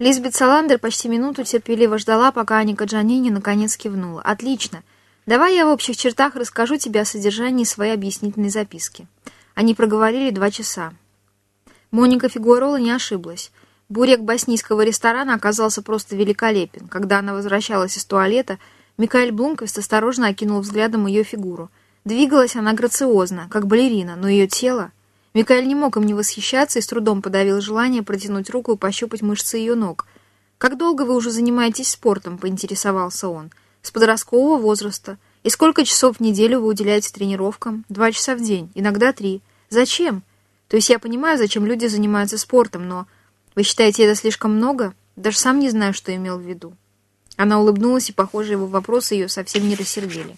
Лизбет Саландер почти минуту терпеливо ждала, пока Аника Джанини наконец кивнула. «Отлично. Давай я в общих чертах расскажу тебе о содержании своей объяснительной записки». Они проговорили два часа. Моника Фигуэрола не ошиблась. Бурек боснийского ресторана оказался просто великолепен. Когда она возвращалась из туалета, Микаэль Блумквист осторожно окинул взглядом ее фигуру. Двигалась она грациозно, как балерина, но ее тело... Микаэль не мог им не восхищаться и с трудом подавил желание протянуть руку и пощупать мышцы ее ног. «Как долго вы уже занимаетесь спортом?» — поинтересовался он. «С подросткового возраста. И сколько часов в неделю вы уделяете тренировкам? Два часа в день, иногда три. Зачем? То есть я понимаю, зачем люди занимаются спортом, но... Вы считаете это слишком много? Даже сам не знаю, что имел в виду». Она улыбнулась, и, похоже, его вопросы ее совсем не рассердили.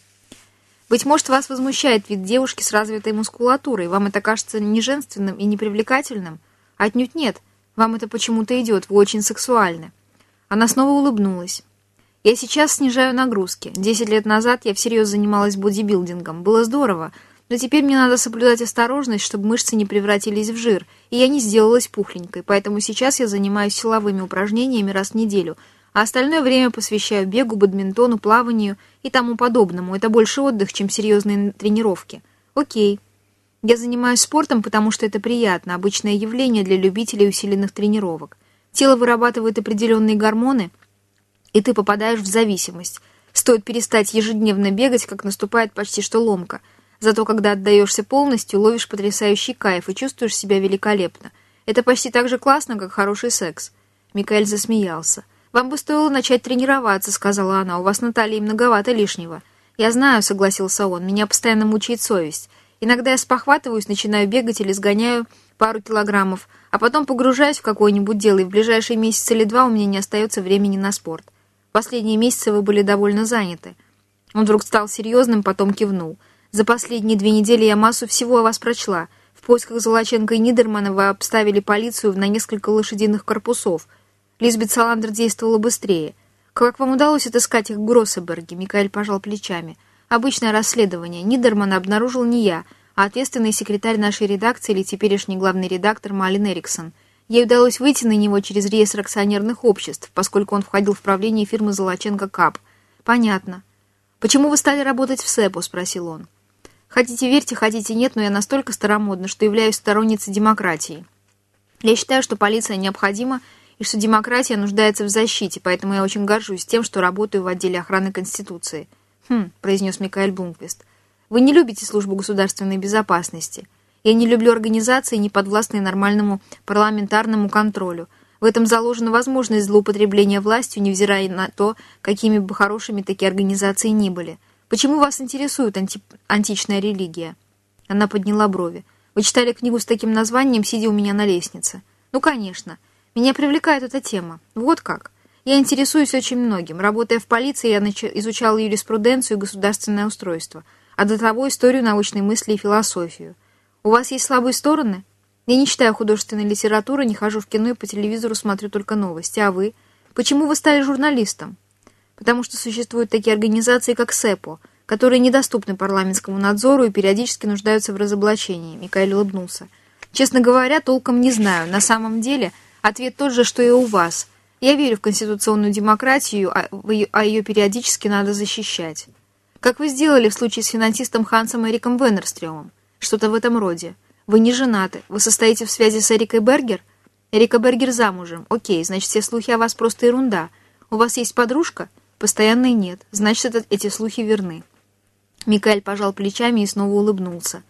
Быть может, вас возмущает вид девушки с развитой мускулатурой. Вам это кажется неженственным и непривлекательным? Отнюдь нет. Вам это почему-то идет. Вы очень сексуальны. Она снова улыбнулась. Я сейчас снижаю нагрузки. Десять лет назад я всерьез занималась бодибилдингом. Было здорово. Но теперь мне надо соблюдать осторожность, чтобы мышцы не превратились в жир, и я не сделалась пухленькой, поэтому сейчас я занимаюсь силовыми упражнениями раз в неделю – а остальное время посвящаю бегу, бадминтону, плаванию и тому подобному. Это больше отдых, чем серьезные тренировки. Окей. Я занимаюсь спортом, потому что это приятно, обычное явление для любителей усиленных тренировок. Тело вырабатывает определенные гормоны, и ты попадаешь в зависимость. Стоит перестать ежедневно бегать, как наступает почти что ломка. Зато когда отдаешься полностью, ловишь потрясающий кайф и чувствуешь себя великолепно. Это почти так же классно, как хороший секс. Микаэль засмеялся. «Вам бы стоило начать тренироваться», — сказала она. «У вас на талии многовато лишнего». «Я знаю», — согласился он. «Меня постоянно мучает совесть. Иногда я спохватываюсь, начинаю бегать или сгоняю пару килограммов, а потом погружаюсь в какое-нибудь дело, и в ближайшие месяцы или два у меня не остается времени на спорт. Последние месяцы вы были довольно заняты». Он вдруг стал серьезным, потом кивнул. «За последние две недели я массу всего о вас прочла. В поисках Золоченко и Нидермана вы обставили полицию на несколько лошадиных корпусов — Лизбет Саландер действовала быстрее. «Как вам удалось отыскать их в Гроссеберге?» Микаэль пожал плечами. «Обычное расследование. Нидермана обнаружил не я, а ответственный секретарь нашей редакции или теперешний главный редактор Малин Эриксон. Ей удалось выйти на него через реестр акционерных обществ, поскольку он входил в правление фирмы «Золоченко Кап». «Понятно. Почему вы стали работать в СЭПу?» – спросил он. «Хотите верьте, хотите нет, но я настолько старомодна, что являюсь сторонницей демократии. Я считаю, что полиция необходима, и что демократия нуждается в защите, поэтому я очень горжусь тем, что работаю в отделе охраны Конституции. «Хм», — произнес Микаэль Блумквист, — «вы не любите службу государственной безопасности. Я не люблю организации, не подвластные нормальному парламентарному контролю. В этом заложена возможность злоупотребления властью, невзирая на то, какими бы хорошими такие организации ни были. Почему вас интересует анти... античная религия?» Она подняла брови. «Вы читали книгу с таким названием, сидя у меня на лестнице?» «Ну, конечно». Меня привлекает эта тема. Вот как. Я интересуюсь очень многим. Работая в полиции, я изучала юриспруденцию и государственное устройство, а до того историю научной мысли и философию. У вас есть слабые стороны? Я не читаю художественной литературы, не хожу в кино и по телевизору смотрю только новости. А вы? Почему вы стали журналистом? Потому что существуют такие организации, как СЭПО, которые недоступны парламентскому надзору и периодически нуждаются в разоблачении. Микаэль улыбнулся. Честно говоря, толком не знаю. На самом деле... Ответ тот же, что и у вас. Я верю в конституционную демократию, а, а ее периодически надо защищать. Как вы сделали в случае с финансистом Хансом Эриком Веннерстрёмом? Что-то в этом роде. Вы не женаты. Вы состоите в связи с Эрикой Бергер? Эрика Бергер замужем. Окей, значит, все слухи о вас просто ерунда. У вас есть подружка? Постоянной нет. Значит, это, эти слухи верны. Микаэль пожал плечами и снова улыбнулся.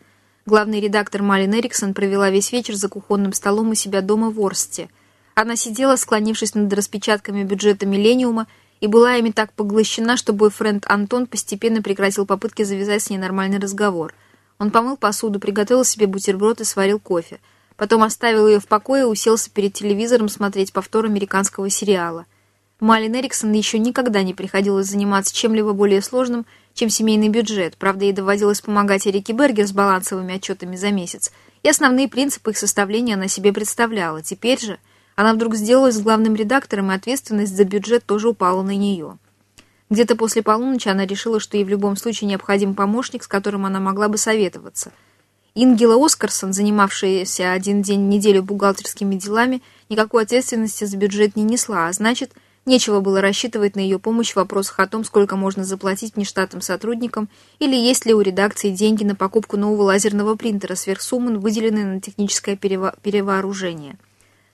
Главный редактор Малин Эриксон провела весь вечер за кухонным столом у себя дома в Орсте – она сидела, склонившись над распечатками бюджета «Миллениума», и была ими так поглощена, что бойфренд Антон постепенно прекратил попытки завязать с ней нормальный разговор. Он помыл посуду, приготовил себе бутерброд и сварил кофе. Потом оставил ее в покое и уселся перед телевизором смотреть повтор американского сериала. Малин Эриксон еще никогда не приходилось заниматься чем-либо более сложным, чем семейный бюджет. Правда, ей доводилось помогать Эрике Бергер с балансовыми отчетами за месяц, и основные принципы их составления она себе представляла. Теперь же... Она вдруг сделалась главным редактором, и ответственность за бюджет тоже упала на нее. Где-то после полуночи она решила, что ей в любом случае необходим помощник, с которым она могла бы советоваться. Ингела Оскарсон, занимавшаяся один день в неделю бухгалтерскими делами, никакой ответственности за бюджет не несла, а значит, нечего было рассчитывать на ее помощь в вопросах о том, сколько можно заплатить нештатным сотрудникам или есть ли у редакции деньги на покупку нового лазерного принтера сверх суммы, выделенные на техническое перевооружение.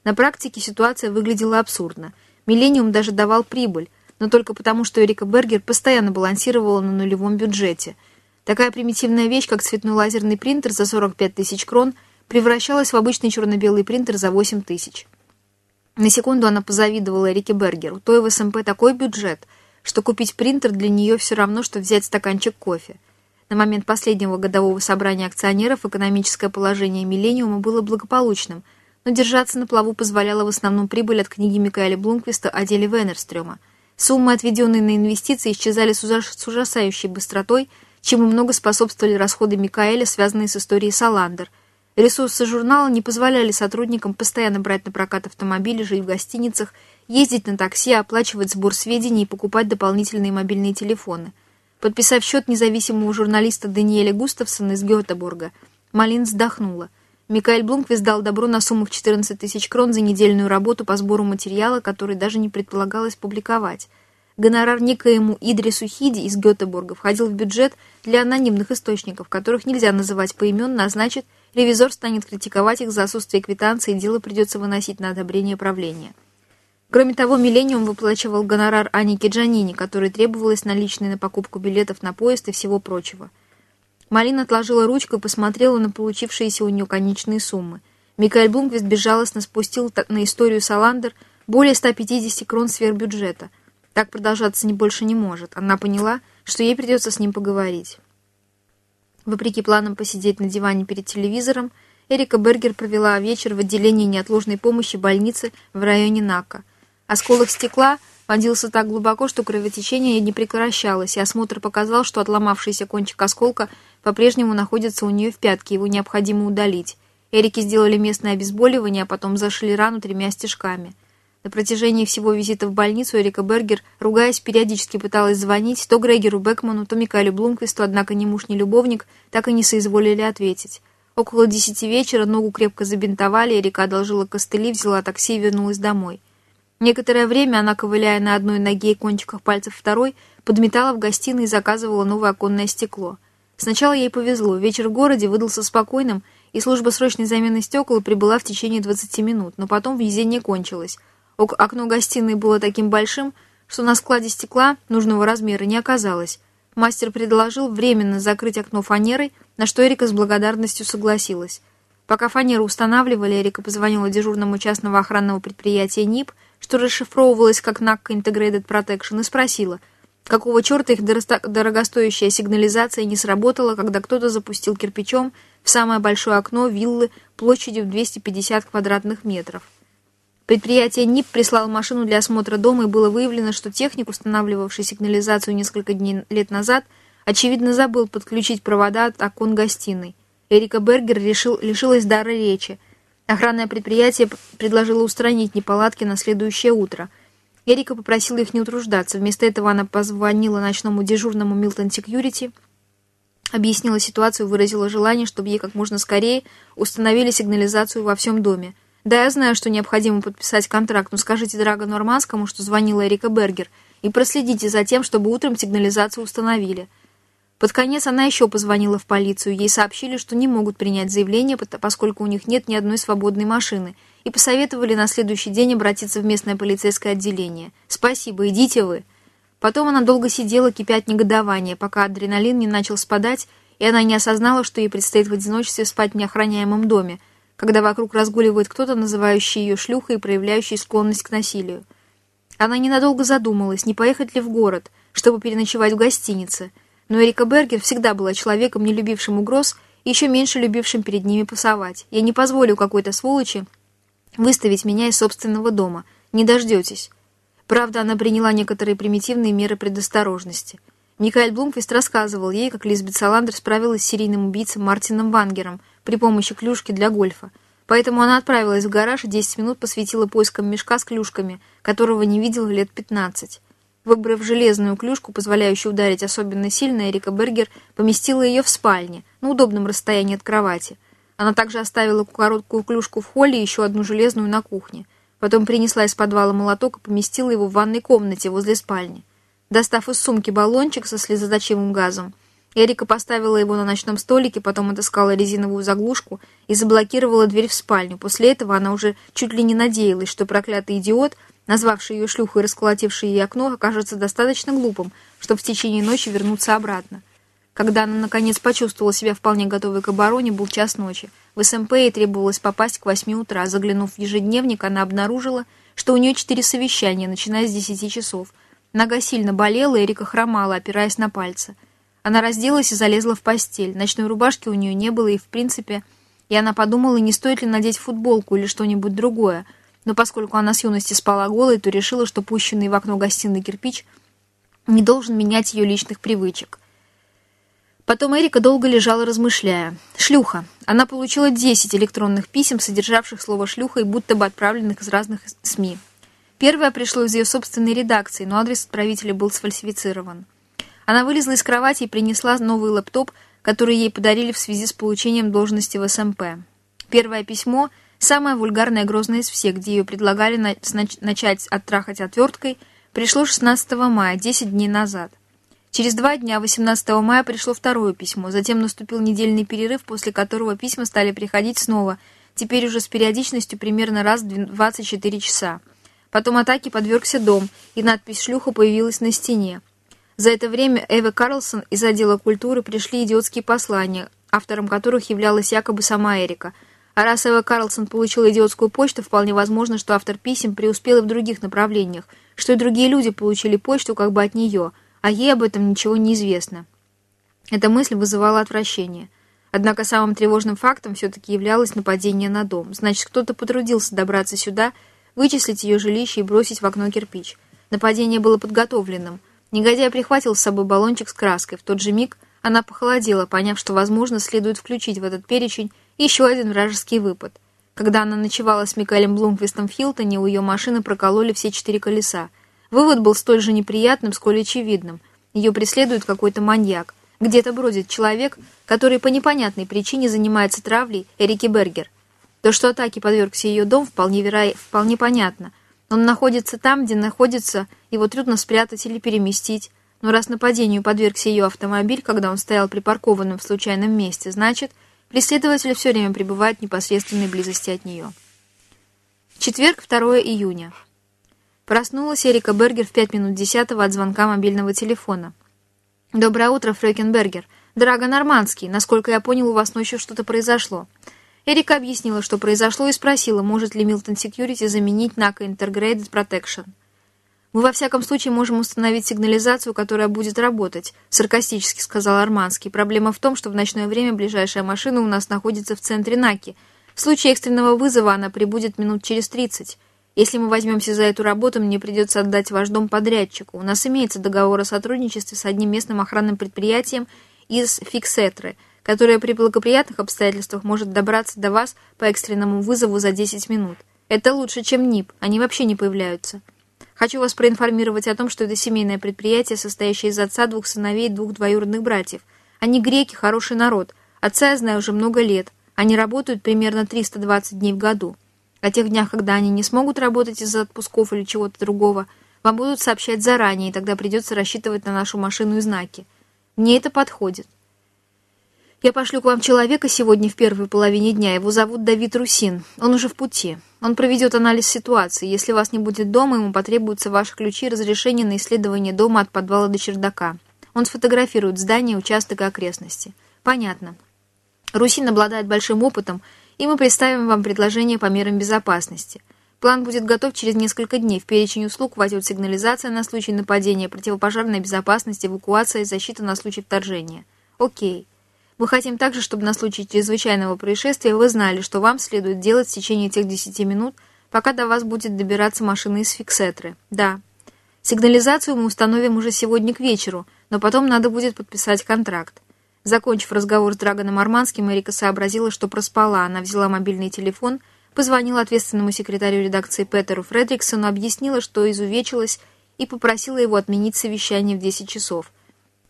На практике ситуация выглядела абсурдно. Миллениум даже давал прибыль, но только потому, что Эрика Бергер постоянно балансировала на нулевом бюджете. Такая примитивная вещь, как цветной лазерный принтер за 45 тысяч крон, превращалась в обычный черно-белый принтер за 8 тысяч. На секунду она позавидовала Эрике Бергер. У той в СМП такой бюджет, что купить принтер для нее все равно, что взять стаканчик кофе. На момент последнего годового собрания акционеров экономическое положение «Миллениума» было благополучным, но держаться на плаву позволяла в основном прибыль от книги Микаэля Блумквиста о деле Венерстрёма – Суммы, отведенные на инвестиции, исчезали с, ужасающей быстротой, чему много способствовали расходы Микаэля, связанные с историей Саландер. Ресурсы журнала не позволяли сотрудникам постоянно брать на прокат автомобили, жить в гостиницах, ездить на такси, оплачивать сбор сведений и покупать дополнительные мобильные телефоны. Подписав счет независимого журналиста Даниэля Густавсона из Гетеборга, Малин вздохнула. Микаэль Блумквист дал добро на сумму в 14 тысяч крон за недельную работу по сбору материала, который даже не предполагалось публиковать. Гонорар некоему Идрису Хиди из Гетеборга входил в бюджет для анонимных источников, которых нельзя называть поименно, а значит, ревизор станет критиковать их за отсутствие квитанции, и дело придется выносить на одобрение правления. Кроме того, «Миллениум» выплачивал гонорар Анике Джанини, которой требовалось наличные на покупку билетов на поезд и всего прочего. Малина отложила ручку и посмотрела на получившиеся у нее конечные суммы. Микаэль Блумквист безжалостно спустил на историю Саландер более 150 крон сверхбюджета. Так продолжаться не больше не может. Она поняла, что ей придется с ним поговорить. Вопреки планам посидеть на диване перед телевизором, Эрика Бергер провела вечер в отделении неотложной помощи больницы в районе Нака. Осколок стекла вонзился так глубоко, что кровотечение не прекращалось, и осмотр показал, что отломавшийся кончик осколка по-прежнему находится у нее в пятке, его необходимо удалить. Эрике сделали местное обезболивание, а потом зашили рану тремя стежками. На протяжении всего визита в больницу Эрика Бергер, ругаясь, периодически пыталась звонить то Грегеру Бекману, то Микаэлю Блумквисту, однако ни муж, ни любовник так и не соизволили ответить. Около десяти вечера ногу крепко забинтовали, Эрика одолжила костыли, взяла такси и вернулась домой. Некоторое время она, ковыляя на одной ноге и кончиках пальцев второй, подметала в гостиной и заказывала новое оконное стекло – Сначала ей повезло, вечер в городе выдался спокойным, и служба срочной замены стекол прибыла в течение 20 минут, но потом везение кончилось. Окно гостиной было таким большим, что на складе стекла нужного размера не оказалось. Мастер предложил временно закрыть окно фанерой, на что Эрика с благодарностью согласилась. Пока фанеру устанавливали, Эрика позвонила дежурному частного охранного предприятия НИП, что расшифровывалось как NAC Integrated Protection, и спросила – Какого черта их дорогостоящая сигнализация не сработала, когда кто-то запустил кирпичом в самое большое окно виллы площадью в 250 квадратных метров. Предприятие НИП прислало машину для осмотра дома, и было выявлено, что техник, устанавливавший сигнализацию несколько дней лет назад, очевидно забыл подключить провода от окон гостиной. Эрика Бергер решил, лишилась дара речи. Охранное предприятие предложило устранить неполадки на следующее утро – Эрика попросила их не утруждаться. Вместо этого она позвонила ночному дежурному Милтон Секьюрити, объяснила ситуацию, выразила желание, чтобы ей как можно скорее установили сигнализацию во всем доме. «Да, я знаю, что необходимо подписать контракт, но скажите Драгану Арманскому, что звонила Эрика Бергер, и проследите за тем, чтобы утром сигнализацию установили». Под конец она еще позвонила в полицию. Ей сообщили, что не могут принять заявление, поскольку у них нет ни одной свободной машины, и посоветовали на следующий день обратиться в местное полицейское отделение. «Спасибо, идите вы». Потом она долго сидела, кипя от негодования, пока адреналин не начал спадать, и она не осознала, что ей предстоит в одиночестве спать в неохраняемом доме, когда вокруг разгуливает кто-то, называющий ее шлюхой и проявляющий склонность к насилию. Она ненадолго задумалась, не поехать ли в город, чтобы переночевать в гостинице – но Эрика Бергер всегда была человеком, не любившим угроз и еще меньше любившим перед ними пасовать. Я не позволю какой-то сволочи выставить меня из собственного дома. Не дождетесь. Правда, она приняла некоторые примитивные меры предосторожности. Микаэль Блумквист рассказывал ей, как Лизбет Саландер справилась с серийным убийцей Мартином Вангером при помощи клюшки для гольфа. Поэтому она отправилась в гараж и 10 минут посвятила поискам мешка с клюшками, которого не видела лет 15. Выбрав железную клюшку, позволяющую ударить особенно сильно, Эрика Бергер поместила ее в спальне, на удобном расстоянии от кровати. Она также оставила короткую клюшку в холле и еще одну железную на кухне. Потом принесла из подвала молоток и поместила его в ванной комнате возле спальни. Достав из сумки баллончик со слезоточивым газом, Эрика поставила его на ночном столике, потом отыскала резиновую заглушку и заблокировала дверь в спальню. После этого она уже чуть ли не надеялась, что проклятый идиот, назвавший ее шлюхой и расколотивший ей окно, окажется достаточно глупым, чтобы в течение ночи вернуться обратно. Когда она, наконец, почувствовала себя вполне готовой к обороне, был час ночи. В СМП ей требовалось попасть к восьми утра. Заглянув в ежедневник, она обнаружила, что у нее четыре совещания, начиная с десяти часов. Нога сильно болела, Эрика хромала, опираясь на пальцы. Она разделась и залезла в постель. Ночной рубашки у нее не было, и, в принципе, и она подумала, не стоит ли надеть футболку или что-нибудь другое. Но поскольку она с юности спала голой, то решила, что пущенный в окно гостиной кирпич не должен менять ее личных привычек. Потом Эрика долго лежала, размышляя. Шлюха. Она получила 10 электронных писем, содержавших слово «шлюха» и будто бы отправленных из разных СМИ. Первое пришло из ее собственной редакции, но адрес отправителя был сфальсифицирован. Она вылезла из кровати и принесла новый лэптоп, который ей подарили в связи с получением должности в СМП. Первое письмо, самое вульгарное и грозное из всех, где ее предлагали начать оттрахать отверткой, пришло 16 мая, 10 дней назад. Через два дня, 18 мая, пришло второе письмо. Затем наступил недельный перерыв, после которого письма стали приходить снова, теперь уже с периодичностью примерно раз в 24 часа. Потом атаке подвергся дом, и надпись «Шлюха» появилась на стене. За это время Эва Карлсон из отдела культуры пришли идиотские послания, автором которых являлась якобы сама Эрика. А раз Эва Карлсон получила идиотскую почту, вполне возможно, что автор писем преуспел и в других направлениях, что и другие люди получили почту как бы от нее – а ей об этом ничего не известно. Эта мысль вызывала отвращение. Однако самым тревожным фактом все-таки являлось нападение на дом. Значит, кто-то потрудился добраться сюда, вычислить ее жилище и бросить в окно кирпич. Нападение было подготовленным. Негодяй прихватил с собой баллончик с краской. В тот же миг она похолодела, поняв, что, возможно, следует включить в этот перечень еще один вражеский выпад. Когда она ночевала с Микаэлем Блумквистом в Хилтоне, у ее машины прокололи все четыре колеса. Вывод был столь же неприятным, сколь очевидным. Ее преследует какой-то маньяк. Где-то бродит человек, который по непонятной причине занимается травлей Эрики Бергер. То, что атаке подвергся ее дом, вполне, веро... вполне понятно. Он находится там, где находится, его трудно спрятать или переместить. Но раз нападению подвергся ее автомобиль, когда он стоял припаркованным в случайном месте, значит, преследователь все время пребывает в непосредственной близости от нее. Четверг, 2 июня. Проснулась Эрика Бергер в пять минут десятого от звонка мобильного телефона. «Доброе утро, Фрёкин Бергер. Драго Нормандский. Насколько я понял, у вас ночью что-то произошло». Эрика объяснила, что произошло, и спросила, может ли Milton Security заменить NACA Integrated Protection. «Мы во всяком случае можем установить сигнализацию, которая будет работать», — саркастически сказал Арманский. «Проблема в том, что в ночное время ближайшая машина у нас находится в центре Наки. В случае экстренного вызова она прибудет минут через тридцать. Если мы возьмемся за эту работу, мне придется отдать ваш дом подрядчику. У нас имеется договор о сотрудничестве с одним местным охранным предприятием из Фиксетры, которое при благоприятных обстоятельствах может добраться до вас по экстренному вызову за 10 минут. Это лучше, чем НИП. Они вообще не появляются. Хочу вас проинформировать о том, что это семейное предприятие, состоящее из отца, двух сыновей и двух двоюродных братьев. Они греки, хороший народ. Отца я знаю уже много лет. Они работают примерно 320 дней в году. О тех днях, когда они не смогут работать из-за отпусков или чего-то другого, вам будут сообщать заранее, и тогда придется рассчитывать на нашу машину и знаки. Мне это подходит. Я пошлю к вам человека сегодня в первой половине дня. Его зовут Давид Русин. Он уже в пути. Он проведет анализ ситуации. Если вас не будет дома, ему потребуются ваши ключи и разрешение на исследование дома от подвала до чердака. Он сфотографирует здание, участок и окрестности. Понятно. Русин обладает большим опытом и мы представим вам предложение по мерам безопасности. План будет готов через несколько дней. В перечень услуг войдет сигнализация на случай нападения, противопожарная безопасность, эвакуация и защита на случай вторжения. Окей. Мы хотим также, чтобы на случай чрезвычайного происшествия вы знали, что вам следует делать в течение тех 10 минут, пока до вас будет добираться машина из фиксетры. Да. Сигнализацию мы установим уже сегодня к вечеру, но потом надо будет подписать контракт. Закончив разговор с Драгоном Арманским, Эрика сообразила, что проспала. Она взяла мобильный телефон, позвонила ответственному секретарю редакции Петеру Фредриксону, объяснила, что изувечилась, и попросила его отменить совещание в 10 часов.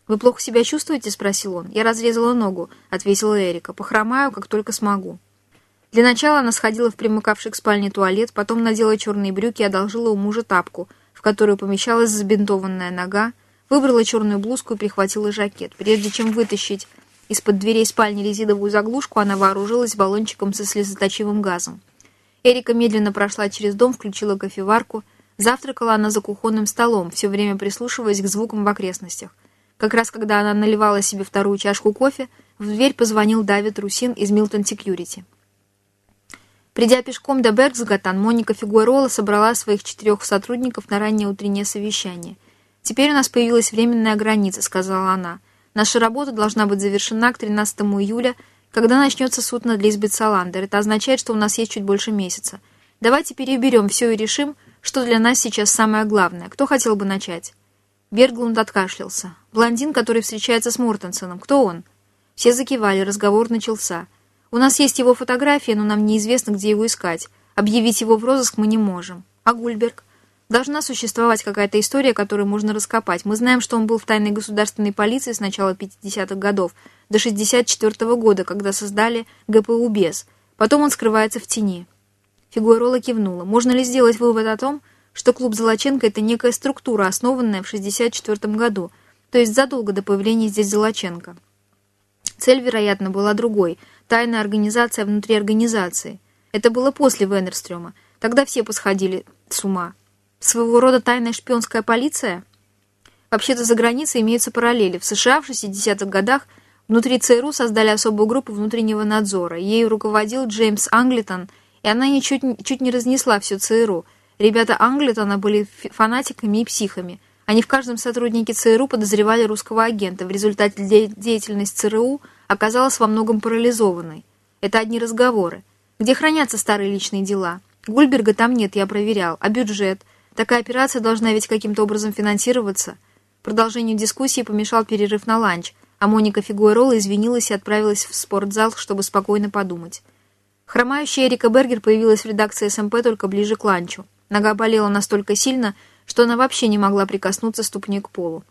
«Вы плохо себя чувствуете?» — спросил он. «Я разрезала ногу», — ответила Эрика. «Похромаю, как только смогу». Для начала она сходила в примыкавший к спальне туалет, потом надела черные брюки и одолжила у мужа тапку, в которую помещалась забинтованная нога, выбрала черную блузку и прихватила жакет. Прежде чем вытащить из-под дверей спальни резиновую заглушку, она вооружилась баллончиком со слезоточивым газом. Эрика медленно прошла через дом, включила кофеварку. Завтракала она за кухонным столом, все время прислушиваясь к звукам в окрестностях. Как раз когда она наливала себе вторую чашку кофе, в дверь позвонил Давид Русин из Милтон Секьюрити. Придя пешком до Бергсгаттан, Моника Фигуэрола собрала своих четырех сотрудников на раннее утреннее совещание. «Теперь у нас появилась временная граница», — сказала она. «Наша работа должна быть завершена к 13 июля, когда начнется суд над Лизбет Саландер. Это означает, что у нас есть чуть больше месяца. Давайте переберем все и решим, что для нас сейчас самое главное. Кто хотел бы начать?» Берглунд откашлялся. «Блондин, который встречается с Мортенсоном. Кто он?» Все закивали, разговор начался. «У нас есть его фотография, но нам неизвестно, где его искать. Объявить его в розыск мы не можем. А Гульберг?» Должна существовать какая-то история, которую можно раскопать. Мы знаем, что он был в тайной государственной полиции с начала 50-х годов до 64 -го года, когда создали ГПУ БЕС. Потом он скрывается в тени. Фигуэрола кивнула. Можно ли сделать вывод о том, что клуб Золоченко – это некая структура, основанная в 1964 году, то есть задолго до появления здесь Золоченко. Цель, вероятно, была другой – тайная организация внутри организации. Это было после Венерстрёма. Тогда все посходили с ума. Своего рода тайная шпионская полиция? Вообще-то за границей имеются параллели. В США в 60-х годах внутри ЦРУ создали особую группу внутреннего надзора. Ею руководил Джеймс Англитон, и она ничуть, чуть не разнесла все ЦРУ – Ребята Англитона были фанатиками и психами. Они в каждом сотруднике ЦРУ подозревали русского агента. В результате деятельность ЦРУ оказалась во многом парализованной. Это одни разговоры. Где хранятся старые личные дела? Гульберга там нет, я проверял. А бюджет? Такая операция должна ведь каким-то образом финансироваться. Продолжению дискуссии помешал перерыв на ланч, а Моника Фигуэрола извинилась и отправилась в спортзал, чтобы спокойно подумать. Хромающая Эрика Бергер появилась в редакции СМП только ближе к ланчу. Нога болела настолько сильно, что она вообще не могла прикоснуться ступней к полу.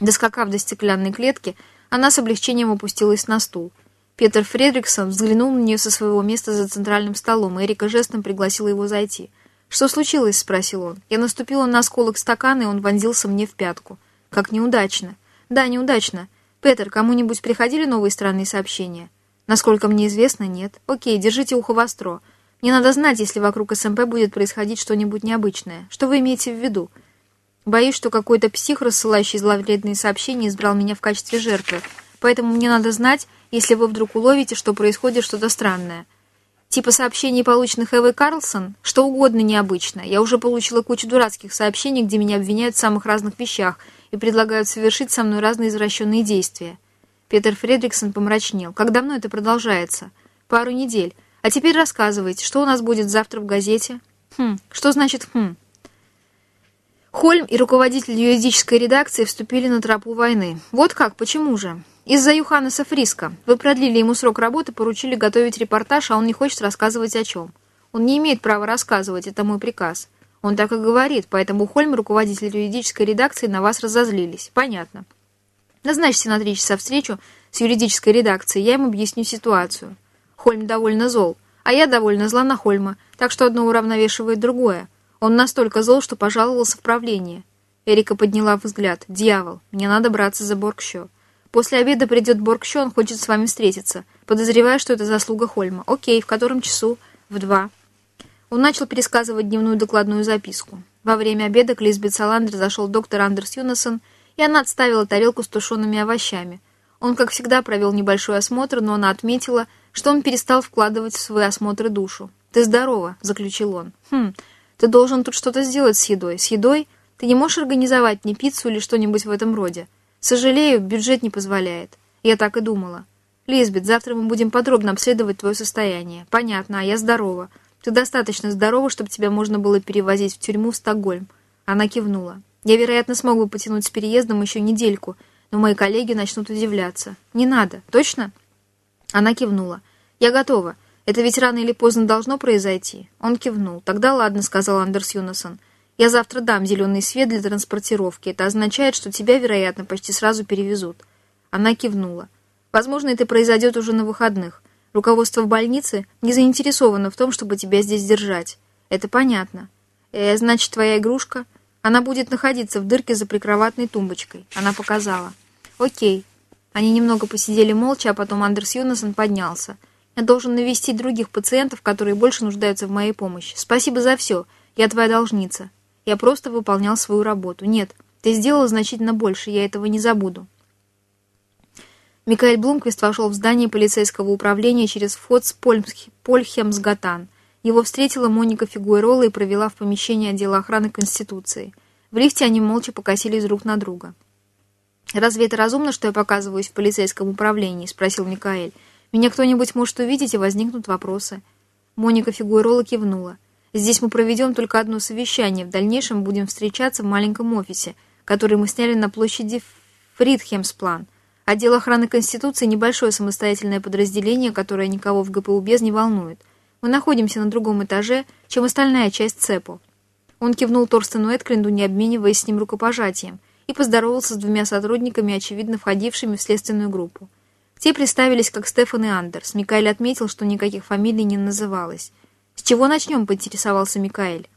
Доскакав до стеклянной клетки, она с облегчением опустилась на стул. Петр Фредриксон взглянул на нее со своего места за центральным столом, и Эрика жестом пригласила его зайти. «Что случилось?» — спросил он. Я наступила на осколок стакана, и он вонзился мне в пятку. «Как неудачно». «Да, неудачно. Петр, кому-нибудь приходили новые странные сообщения?» «Насколько мне известно, нет. Окей, держите ухо востро. Мне надо знать, если вокруг СМП будет происходить что-нибудь необычное. Что вы имеете в виду? Боюсь, что какой-то псих, рассылающий зловредные сообщения, избрал меня в качестве жертвы. Поэтому мне надо знать, если вы вдруг уловите, что происходит что-то странное. Типа сообщений, полученных Эвой Карлсон? Что угодно необычное. Я уже получила кучу дурацких сообщений, где меня обвиняют в самых разных вещах и предлагают совершить со мной разные извращенные действия. Петер Фредриксон помрачнел. Как давно это продолжается? Пару недель. А теперь рассказывайте, что у нас будет завтра в газете? Хм, что значит «хм»? Хольм и руководитель юридической редакции вступили на тропу войны. Вот как, почему же? Из-за Юханеса Фриска. Вы продлили ему срок работы, поручили готовить репортаж, а он не хочет рассказывать о чем. Он не имеет права рассказывать, это мой приказ. Он так и говорит, поэтому Хольм, руководитель юридической редакции, на вас разозлились. Понятно. Назначьте на три часа встречу с юридической редакцией, я им объясню ситуацию. Хольм довольно зол, а я довольно зла на Хольма, так что одно уравновешивает другое. Он настолько зол, что пожаловался в правление. Эрика подняла взгляд. «Дьявол, мне надо браться за Боргщо. После обеда придет Боргщо, он хочет с вами встретиться. Подозревая, что это заслуга Хольма. Окей, в котором часу? В два». Он начал пересказывать дневную докладную записку. Во время обеда к Лизбет Саландер зашел доктор Андерс Юнасон, и она отставила тарелку с тушеными овощами. Он, как всегда, провел небольшой осмотр, но она отметила, что он перестал вкладывать в свои осмотры душу. «Ты здорова», — заключил он. «Хм, ты должен тут что-то сделать с едой. С едой? Ты не можешь организовать мне пиццу или что-нибудь в этом роде? Сожалею, бюджет не позволяет». Я так и думала. «Лизбет, завтра мы будем подробно обследовать твое состояние». «Понятно, а я здорова. Ты достаточно здорова, чтобы тебя можно было перевозить в тюрьму в Стокгольм». Она кивнула. «Я, вероятно, смог бы потянуть с переездом еще недельку, но мои коллеги начнут удивляться. Не надо. Точно?» Она кивнула. «Я готова. Это ведь рано или поздно должно произойти?» Он кивнул. «Тогда ладно», — сказал Андерс Юнасон. «Я завтра дам зеленый свет для транспортировки. Это означает, что тебя, вероятно, почти сразу перевезут». Она кивнула. «Возможно, это произойдет уже на выходных. Руководство в больнице не заинтересовано в том, чтобы тебя здесь держать. Это понятно. Э, значит, твоя игрушка? Она будет находиться в дырке за прикроватной тумбочкой. Она показала. Окей. Они немного посидели молча, а потом Андерс Юнасон поднялся. Я должен навестить других пациентов, которые больше нуждаются в моей помощи. Спасибо за все. Я твоя должница. Я просто выполнял свою работу. Нет, ты сделал значительно больше, я этого не забуду. Микаэль Блумквист вошел в здание полицейского управления через вход с Польхемсгатан. Его встретила Моника Фигуэрола и провела в помещение отдела охраны Конституции. В лифте они молча покосились друг на друга. «Разве это разумно, что я показываюсь в полицейском управлении?» — спросил Микаэль. «Меня кто-нибудь может увидеть, и возникнут вопросы». Моника Фигуэрола кивнула. «Здесь мы проведем только одно совещание. В дальнейшем будем встречаться в маленьком офисе, который мы сняли на площади Фридхемсплан. Отдел охраны Конституции – небольшое самостоятельное подразделение, которое никого в ГПУ без не волнует. Мы находимся на другом этаже, чем остальная часть ЦЕПО. Он кивнул Торстену Эдклинду, не обмениваясь с ним рукопожатием, и поздоровался с двумя сотрудниками, очевидно входившими в следственную группу. Те представились как Стефан и Андерс. Микаэль отметил, что никаких фамилий не называлось. «С чего начнем?» – поинтересовался Микаэль.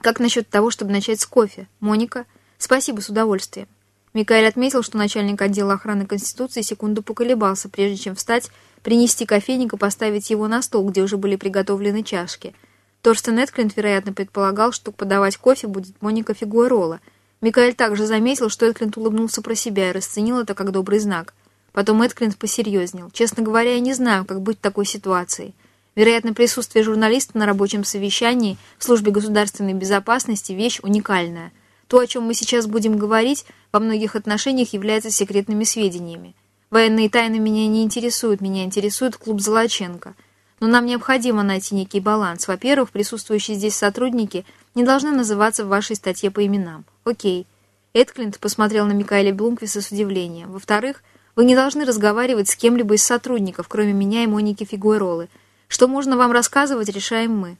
«Как насчет того, чтобы начать с кофе? Моника?» «Спасибо, с удовольствием». Микаэль отметил, что начальник отдела охраны Конституции секунду поколебался, прежде чем встать, принести кофейник и поставить его на стол, где уже были приготовлены чашки. Торстен Эдклинд, вероятно, предполагал, что подавать кофе будет Моника Фигуэрола. Микаэль также заметил, что Эдклинд улыбнулся про себя и расценил это как добрый знак. Потом Эдклинд посерьезнел. «Честно говоря, я не знаю, как быть в такой ситуации. Вероятно, присутствие журналиста на рабочем совещании в службе государственной безопасности – вещь уникальная». То, о чем мы сейчас будем говорить, во многих отношениях является секретными сведениями. Военные тайны меня не интересуют, меня интересует клуб Золоченко. Но нам необходимо найти некий баланс. Во-первых, присутствующие здесь сотрудники не должны называться в вашей статье по именам. Окей. Эдклинт посмотрел на Микаэля Блумквиса с удивлением. Во-вторых, вы не должны разговаривать с кем-либо из сотрудников, кроме меня и Моники Фигуэролы. Что можно вам рассказывать, решаем мы.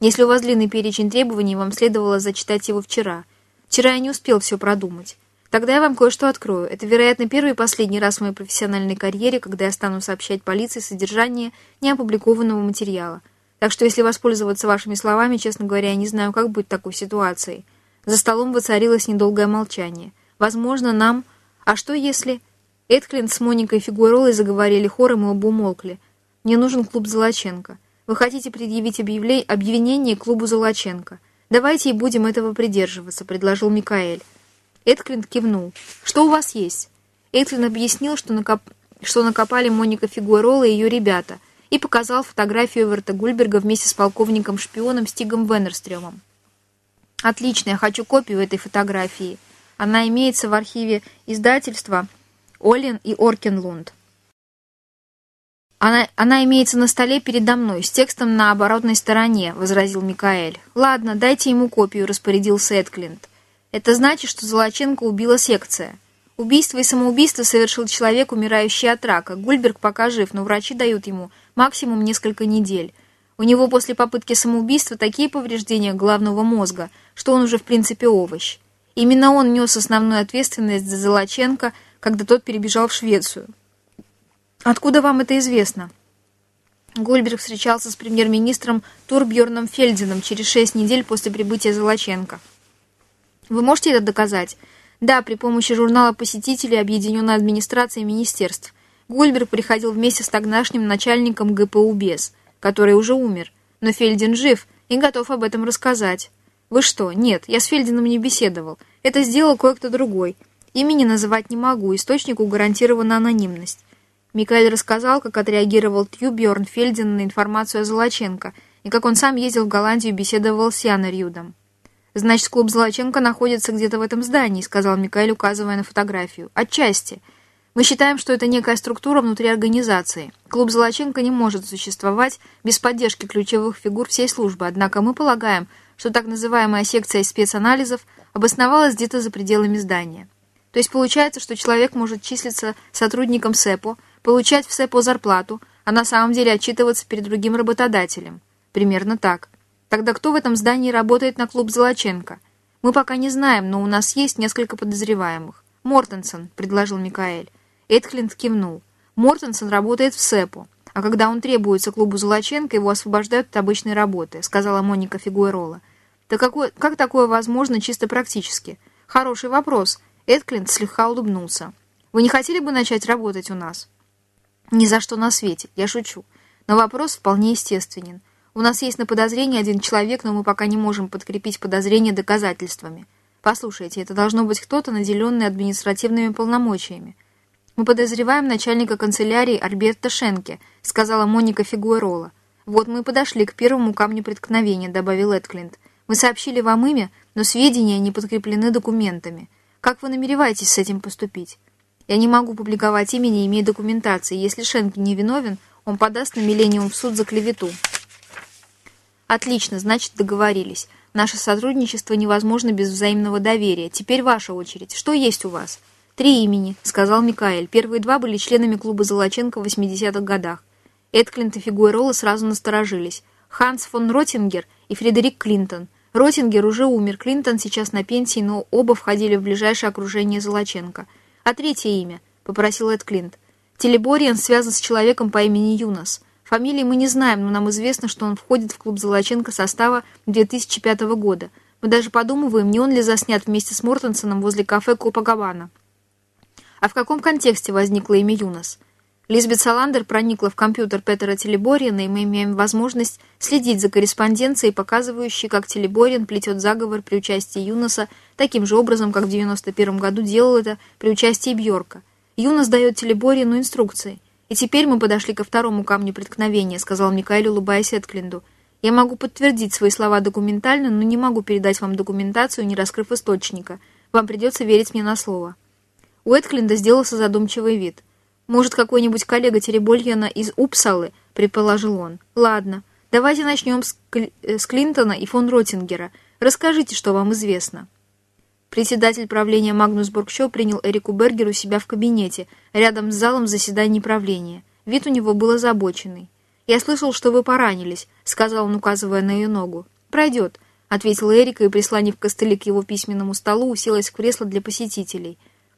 Если у вас длинный перечень требований, вам следовало зачитать его вчера – Вчера я не успел все продумать. Тогда я вам кое-что открою. Это, вероятно, первый и последний раз в моей профессиональной карьере, когда я стану сообщать полиции содержание неопубликованного материала. Так что, если воспользоваться вашими словами, честно говоря, я не знаю, как быть такой ситуации. За столом воцарилось недолгое молчание. Возможно, нам... А что если... Эдклин с Моникой Фигуэролой заговорили хором и оба умолкли. «Мне нужен клуб Золоченко. Вы хотите предъявить объявление, объявление клубу Золоченко?» «Давайте и будем этого придерживаться», — предложил Микаэль. Эдклин кивнул. «Что у вас есть?» Эдклин объяснил, что, накоп... что накопали Моника Фигуэрола и ее ребята, и показал фотографию Эверта Гульберга вместе с полковником-шпионом Стигом Веннерстрёмом. «Отлично, я хочу копию этой фотографии. Она имеется в архиве издательства Олен и Оркенлунд». «Она, она имеется на столе передо мной, с текстом на оборотной стороне», — возразил Микаэль. «Ладно, дайте ему копию», — распорядился Эдклинт. «Это значит, что Золоченко убила секция. Убийство и самоубийство совершил человек, умирающий от рака. Гульберг пока жив, но врачи дают ему максимум несколько недель. У него после попытки самоубийства такие повреждения головного мозга, что он уже в принципе овощ. Именно он нес основную ответственность за Золоченко, когда тот перебежал в Швецию». Откуда вам это известно? Гольберг встречался с премьер-министром Турбьерном Фельдином через шесть недель после прибытия Золоченко. Вы можете это доказать? Да, при помощи журнала посетителей Объединенной администрации министерств. Гольберг приходил вместе с тогдашним начальником ГПУ БЕС, который уже умер. Но Фельдин жив и готов об этом рассказать. Вы что? Нет, я с Фельдином не беседовал. Это сделал кое-кто другой. Имени называть не могу, источнику гарантирована анонимность. Микаэль рассказал, как отреагировал Тью Бьорнфельден на информацию о Золоченко и как он сам ездил в Голландию и беседовал с Яной Рюдом. «Значит, клуб Золоченко находится где-то в этом здании», сказал Микаэль, указывая на фотографию. «Отчасти. Мы считаем, что это некая структура внутри организации. Клуб Золоченко не может существовать без поддержки ключевых фигур всей службы, однако мы полагаем, что так называемая секция спецанализов обосновалась где-то за пределами здания. То есть получается, что человек может числиться сотрудником СЭПО, получать в СЭПО зарплату, а на самом деле отчитываться перед другим работодателем. Примерно так. Тогда кто в этом здании работает на клуб Золоченко? Мы пока не знаем, но у нас есть несколько подозреваемых. Мортенсон, предложил Микаэль. Эдклинд кивнул. Мортенсон работает в СЭПО. а когда он требуется клубу Золоченко, его освобождают от обычной работы», — сказала Моника Фигуэрола. «Да какой, как такое возможно чисто практически?» «Хороший вопрос», — Эдклинт слегка улыбнулся. «Вы не хотели бы начать работать у нас?» «Ни за что на свете, я шучу. Но вопрос вполне естественен. У нас есть на подозрение один человек, но мы пока не можем подкрепить подозрение доказательствами. Послушайте, это должно быть кто-то, наделенный административными полномочиями. Мы подозреваем начальника канцелярии Альберта Шенке, сказала Моника Фигуэрола. Вот мы подошли к первому камню преткновения, добавил Эдклинт. Мы сообщили вам имя, но сведения не подкреплены документами. Как вы намереваетесь с этим поступить? Я не могу публиковать имя, не имея документации. Если Шенке не виновен, он подаст на Миллениум в суд за клевету. Отлично, значит, договорились. Наше сотрудничество невозможно без взаимного доверия. Теперь ваша очередь. Что есть у вас? Три имени, сказал Микаэль. Первые два были членами клуба Золоченко в 80-х годах. Эдклинт и Фигуэрола сразу насторожились. Ханс фон Ротингер и Фредерик Клинтон. Ротингер уже умер, Клинтон сейчас на пенсии, но оба входили в ближайшее окружение Золоченко. А третье имя, попросил Эд Клинт. Телебориан связан с человеком по имени Юнос. Фамилии мы не знаем, но нам известно, что он входит в клуб Золоченко состава 2005 года. Мы даже подумываем, не он ли заснят вместе с Мортенсоном возле кафе Копагабана. А в каком контексте возникло имя Юнос? Лизбет Саландер проникла в компьютер Петера Телебориана, и мы имеем возможность следить за корреспонденцией, показывающей, как Телебориан плетет заговор при участии Юноса таким же образом, как в 91 году делал это при участии Бьорка. Юнос дает Телебориану инструкции – «И теперь мы подошли ко второму камню преткновения», — сказал Микаэль, улыбаясь Эдклинду. «Я могу подтвердить свои слова документально, но не могу передать вам документацию, не раскрыв источника. Вам придется верить мне на слово». У Эдклинда сделался задумчивый вид. «Может, какой-нибудь коллега Теребольяна из Упсалы?» — предположил он. «Ладно, давайте начнем с, Кли э, с Клинтона и фон Ротингера. Расскажите, что вам известно». Председатель правления Магнус Боргшо принял Эрику Бергер у себя в кабинете, рядом с залом заседаний правления. Вид у него был озабоченный. «Я слышал, что вы поранились», — сказал он, указывая на ее ногу. «Пройдет», — ответила Эрика и, прислонив костыли к его письменному столу, уселась в кресло для посетителей.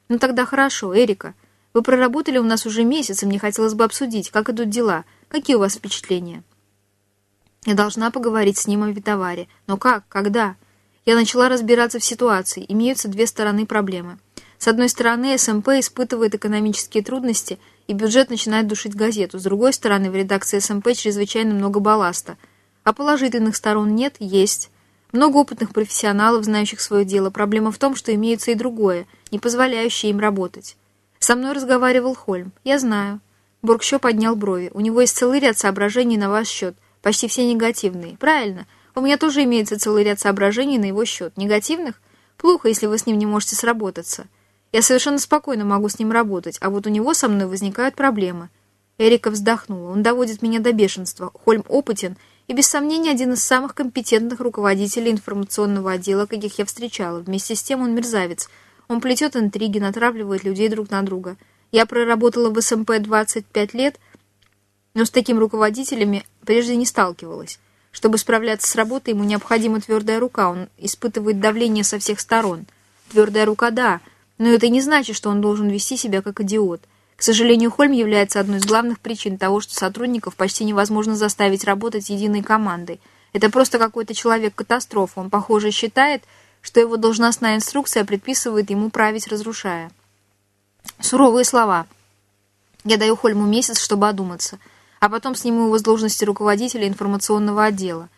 «Ну тогда хорошо, Эрика. Вы проработали у нас уже месяц, и мне хотелось бы обсудить, как идут дела. Какие у вас впечатления?» «Я должна поговорить с ним о Витоваре. Но как? Когда?» Я начала разбираться в ситуации. Имеются две стороны проблемы. С одной стороны, СМП испытывает экономические трудности, и бюджет начинает душить газету. С другой стороны, в редакции СМП чрезвычайно много балласта. А положительных сторон нет, есть. Много опытных профессионалов, знающих свое дело. Проблема в том, что имеется и другое, не позволяющее им работать. Со мной разговаривал Хольм. Я знаю. Бургщо поднял брови. У него есть целый ряд соображений на ваш счет. Почти все негативные. Правильно. У меня тоже имеется целый ряд соображений на его счет. Негативных? Плохо, если вы с ним не можете сработаться. Я совершенно спокойно могу с ним работать, а вот у него со мной возникают проблемы. Эрика вздохнула. Он доводит меня до бешенства. Хольм опытен и, без сомнения, один из самых компетентных руководителей информационного отдела, каких я встречала. Вместе с тем он мерзавец. Он плетет интриги, натравливает людей друг на друга. Я проработала в СМП 25 лет, но с таким руководителями прежде не сталкивалась. Чтобы справляться с работой, ему необходима твердая рука, он испытывает давление со всех сторон. Твердая рука – да, но это не значит, что он должен вести себя как идиот. К сожалению, Хольм является одной из главных причин того, что сотрудников почти невозможно заставить работать единой командой. Это просто какой-то человек-катастрофа. Он, похоже, считает, что его должностная инструкция предписывает ему править, разрушая. Суровые слова. Я даю Хольму месяц, чтобы одуматься – а потом сниму его с должности руководителя информационного отдела.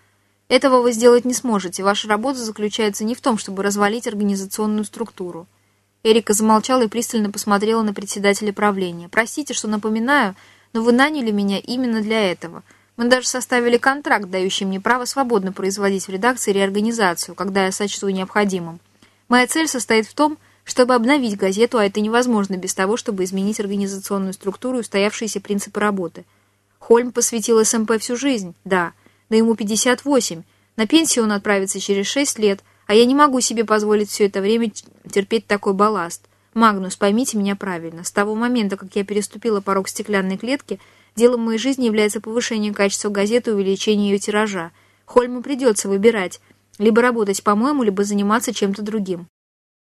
Этого вы сделать не сможете. Ваша работа заключается не в том, чтобы развалить организационную структуру. Эрика замолчала и пристально посмотрела на председателя правления. «Простите, что напоминаю, но вы наняли меня именно для этого. Мы даже составили контракт, дающий мне право свободно производить в редакции реорганизацию, когда я сочту необходимым. Моя цель состоит в том, чтобы обновить газету, а это невозможно без того, чтобы изменить организационную структуру и устоявшиеся принципы работы – Хольм посвятил СМП всю жизнь, да, но ему 58. На пенсию он отправится через 6 лет, а я не могу себе позволить все это время терпеть такой балласт. Магнус, поймите меня правильно. С того момента, как я переступила порог стеклянной клетки, делом моей жизни является повышение качества газеты и увеличение ее тиража. Хольму придется выбирать, либо работать по-моему, либо заниматься чем-то другим.